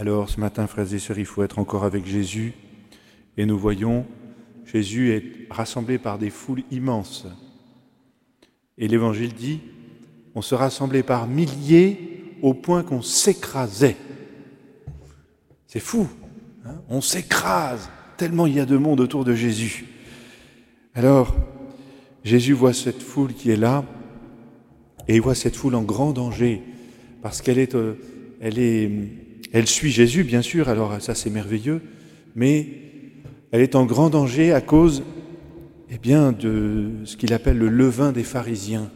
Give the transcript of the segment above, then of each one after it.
Alors ce matin, frères et sœurs, il faut être encore avec Jésus et nous voyons Jésus est rassemblé par des foules immenses. Et l'Évangile dit, on se rassemblait par milliers au point qu'on s'écrasait. C'est fou, hein? On s'écrase tellement il y a de monde autour de Jésus. Alors, Jésus voit cette foule qui est là et il voit cette foule en grand danger parce qu'elle est, euh, elle est, elle suit Jésus, bien sûr, alors ça c'est merveilleux, mais elle est en grand danger à cause eh bien, de ce qu'il appelle le levain des pharisiens.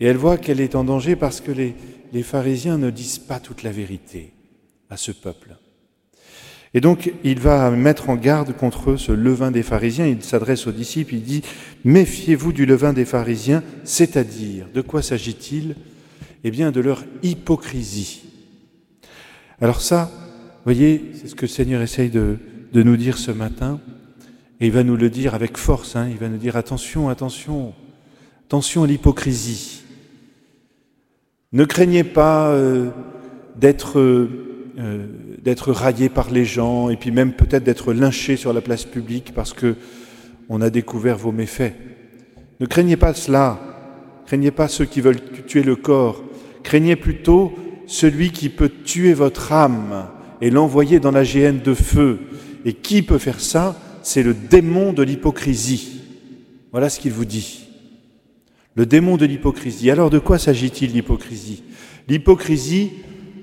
Et elle voit qu'elle est en danger parce que les, les pharisiens ne disent pas toute la vérité à ce peuple. Et donc, il va mettre en garde contre ce levain des pharisiens. Il s'adresse aux disciples, il dit, Méfiez-vous du levain des pharisiens, c'est-à-dire, de quoi s'agit-il? Eh bien, de leur hypocrisie. Alors ça, vous voyez, c'est ce que le Seigneur essaye de, nous dire ce matin, et il va nous le dire avec force, hein, il va nous dire, attention, attention, attention à l'hypocrisie. Ne craignez pas euh, d'être... Euh, d'être raillé par les gens et puis même peut-être d'être lynché sur la place publique parce que on a découvert vos méfaits. Ne craignez pas cela. Craignez pas ceux qui veulent tuer le corps. Craignez plutôt celui qui peut tuer votre âme et l'envoyer dans la géhenne de feu. Et qui peut faire ça? C'est le démon de l'hypocrisie. Voilà ce qu'il vous dit. Le démon de l'hypocrisie. Alors de quoi s'agit-il l'hypocrisie? L'hypocrisie,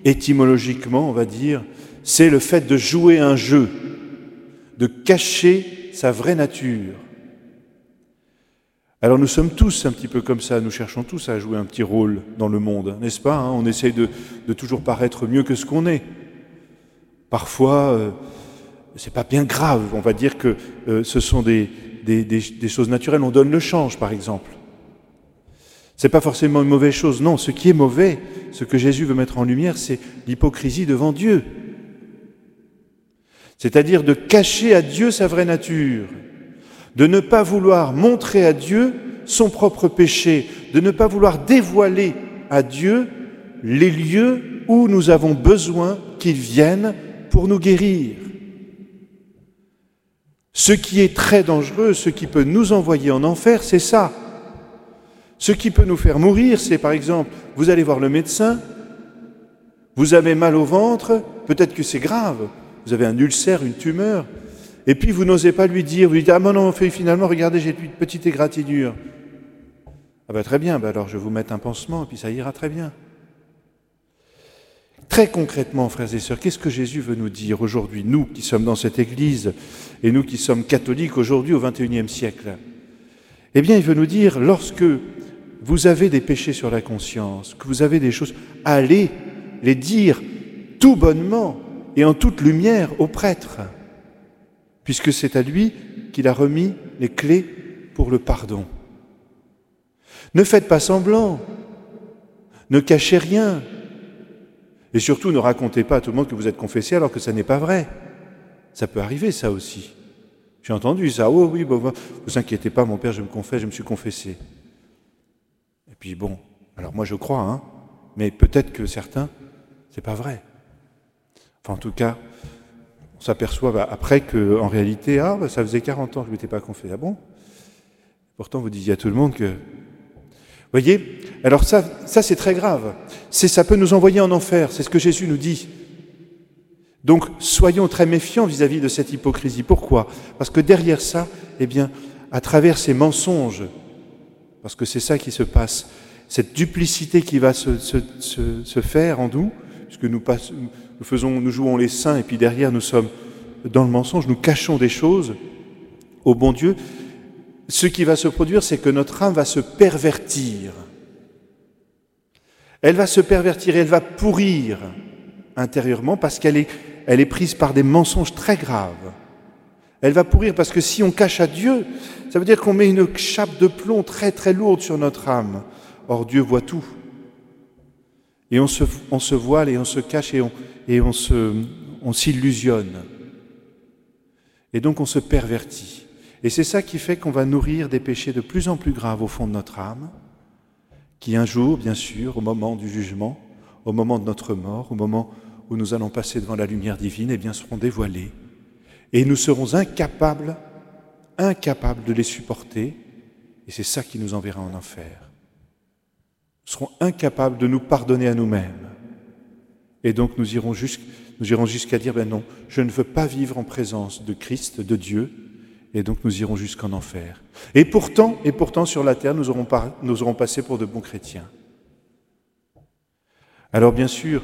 étymologiquement, on va dire, c'est le fait de jouer un jeu, de cacher sa vraie nature. Alors nous sommes tous un petit peu comme ça, nous cherchons tous à jouer un petit rôle dans le monde, n'est-ce pas hein? On essaye de, toujours paraître mieux que ce qu'on est. Parfois, euh, c'est pas bien grave, on va dire que euh, ce sont des, choses naturelles. On donne le change, par exemple. C'est pas forcément une mauvaise chose. Non, ce qui est mauvais, ce que Jésus veut mettre en lumière, c'est l'hypocrisie devant Dieu c'est-à-dire de cacher à Dieu sa vraie nature, de ne pas vouloir montrer à Dieu son propre péché, de ne pas vouloir dévoiler à Dieu les lieux où nous avons besoin qu'il vienne pour nous guérir. Ce qui est très dangereux, ce qui peut nous envoyer en enfer, c'est ça. Ce qui peut nous faire mourir, c'est par exemple, vous allez voir le médecin, vous avez mal au ventre, peut-être que c'est grave, vous avez un ulcère, une tumeur, et puis vous n'osez pas lui dire, vous dites, ah non, fait, finalement, regardez, j'ai une petite égratignure. Ah ben très bien, ben alors je vous mettre un pansement, et puis ça ira très bien. Très concrètement, frères et sœurs, qu'est-ce que Jésus veut nous dire aujourd'hui, nous qui sommes dans cette Église, et nous qui sommes catholiques aujourd'hui au XXIe siècle? Eh bien, il veut nous dire, lorsque vous avez des péchés sur la conscience, que vous avez des choses, allez les dire tout bonnement et en toute lumière au prêtre, puisque c'est à lui qu'il a remis les clés pour le pardon. Ne faites pas semblant, ne cachez rien, et surtout ne racontez pas à tout le monde que vous êtes confessé alors que ça n'est pas vrai. Ça peut arriver, ça aussi. J'ai entendu ça. Oh oui, bon, vous inquiétez pas, mon père, je me confesse, je me suis confessé. Et puis bon, alors moi je crois, hein, mais peut-être que certains, c'est pas vrai en tout cas, s'aperçoit après qu'en réalité, ah, bah, ça faisait 40 ans que je ne m'étais pas confessé. Ah bon? Pourtant, vous disiez à tout le monde que... Vous voyez Alors ça, ça c'est très grave. C'est, ça peut nous envoyer en enfer, c'est ce que Jésus nous dit. Donc, soyons très méfiants vis-à-vis de cette hypocrisie. Pourquoi? Parce que derrière ça, eh bien, à travers ces mensonges, parce que c'est ça qui se passe, cette duplicité qui va se, se faire en nous, puisque nous, nous, faisons, nous jouons les saints et puis derrière nous sommes dans le mensonge, nous cachons des choses au bon Dieu, ce qui va se produire, c'est que notre âme va se pervertir. Elle va se pervertir, elle va pourrir intérieurement parce qu'elle est, est prise par des mensonges très graves. Elle va pourrir parce que si on cache à Dieu, ça veut dire qu'on met une chape de plomb très très lourde sur notre âme. Or Dieu voit tout. Et on se, voile et on se cache et on s'illusionne. Et donc on se pervertit. Et c'est ça qui fait qu'on va nourrir des péchés de plus en plus graves au fond de notre âme, qui un jour, bien sûr, au moment du jugement, au moment de notre mort, au moment où nous allons passer devant la lumière divine, eh bien, seront dévoilés. Et nous serons incapables, incapables de les supporter. Et c'est ça qui nous enverra en enfer. Serons incapables de nous pardonner à nous-mêmes. Et donc nous irons jusqu'à dire, ben non, je ne veux pas vivre en présence de Christ, de Dieu, et donc nous irons jusqu'en enfer. Et pourtant, et pourtant sur la terre, nous aurons, nous aurons passé pour de bons chrétiens. Alors bien sûr,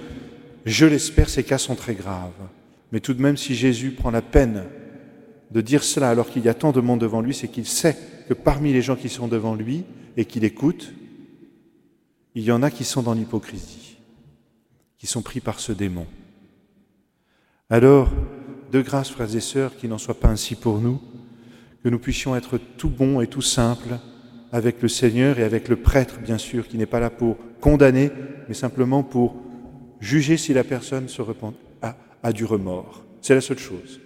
je l'espère, ces cas sont très graves. Mais tout de même, si Jésus prend la peine de dire cela alors qu'il y a tant de monde devant lui, c'est qu'il sait que parmi les gens qui sont devant lui et qui l'écoutent, il y en a qui sont dans l'hypocrisie, qui sont pris par ce démon. Alors, de grâce, frères et sœurs, qu'il n'en soit pas ainsi pour nous, que nous puissions être tout bons et tout simples avec le Seigneur et avec le prêtre, bien sûr, qui n'est pas là pour condamner, mais simplement pour juger si la personne repent, a, du remords. C'est la seule chose.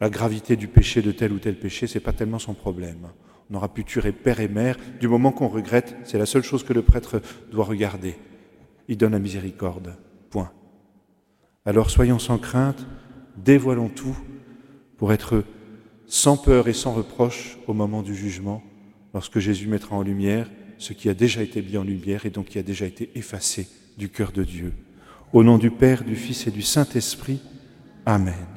La gravité du péché de tel ou tel péché, c'est pas tellement son problème. On aura pu tuer père et mère. Du moment qu'on regrette, c'est la seule chose que le prêtre doit regarder. Il donne la miséricorde. Point. Alors soyons sans crainte, dévoilons tout pour être sans peur et sans reproche au moment du jugement, lorsque Jésus mettra en lumière ce qui a déjà été mis en lumière et donc qui a déjà été effacé du cœur de Dieu. Au nom du Père, du Fils et du Saint-Esprit. Amen.